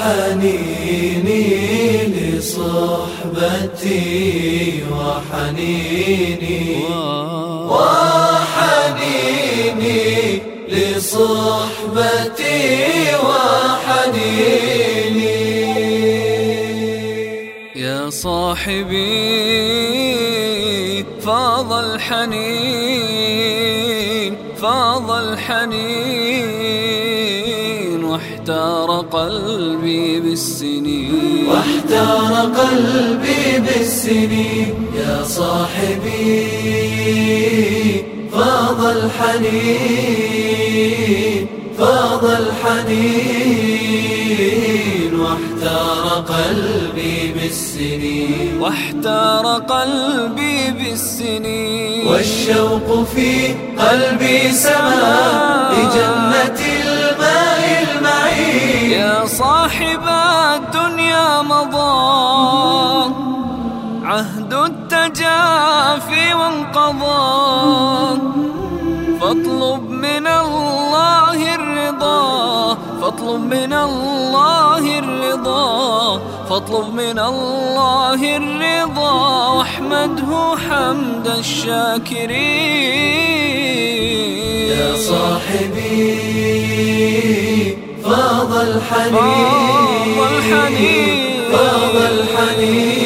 وحنيني لصحبتي وحنيني وحنيني لصحبتي وحنيني. يا صاحبي فاض الحنين فاض الحنين. واحتار قلبي بالسنين. واحتار قلبي بالسنين. يا صاحبي فاض الحنين فاض الحنين. واحتار قلبي بالسنين. واحتار قلبي بالسنين. والشوق في قلبي سما يا صاحب الدنيا مضى. عهد التجافي وانقضى. فاطلب من الله الرضا. فاطلب من الله الرضا. فاطلب من الله الرضا. واحمده حمد الشاكرين. يا صاحبي. الحنين. فاض الحنين. فاض الحنين.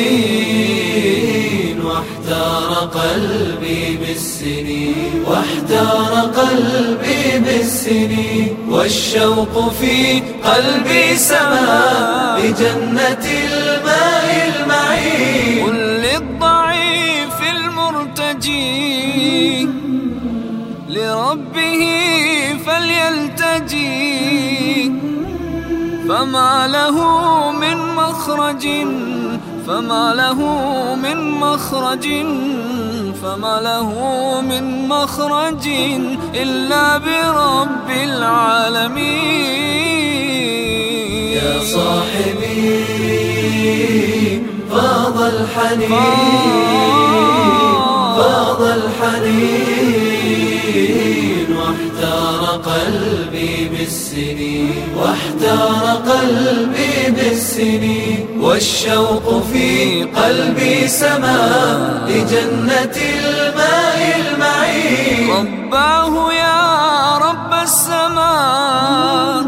واحتار قلبي بالسنين. واحتار قلبي بالسنين. والشوق في قلبي سما. لجنة الماء المعين. قل للضعيف المرتجي لربه فما له من مخرج فما له من مخرج فما له من مخرج إلا برب العالمين. يا صاحبي فاض الحنين فاض. الحنين. واحتار قلبي بالسنين واحتار قلبي بالسنين والشوق في قلبي سما لجنة الماء المعين. رباه يا رب السماء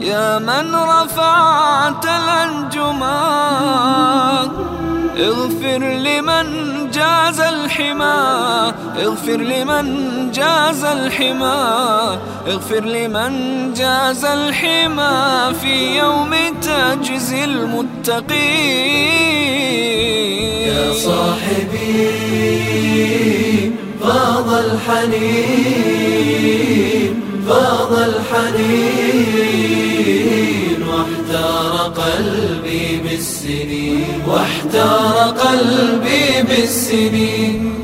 يا من رفعت الأنجما اغفر لمن جاز الحما اغفر لمن جاز الحما اغفر لمن جاز الحما في يوم تجزي المتقين. يا صاحبي فاض الحنين فاض الحنين. واحتار قلبي بالسنين واحتار قلبي بالسنين.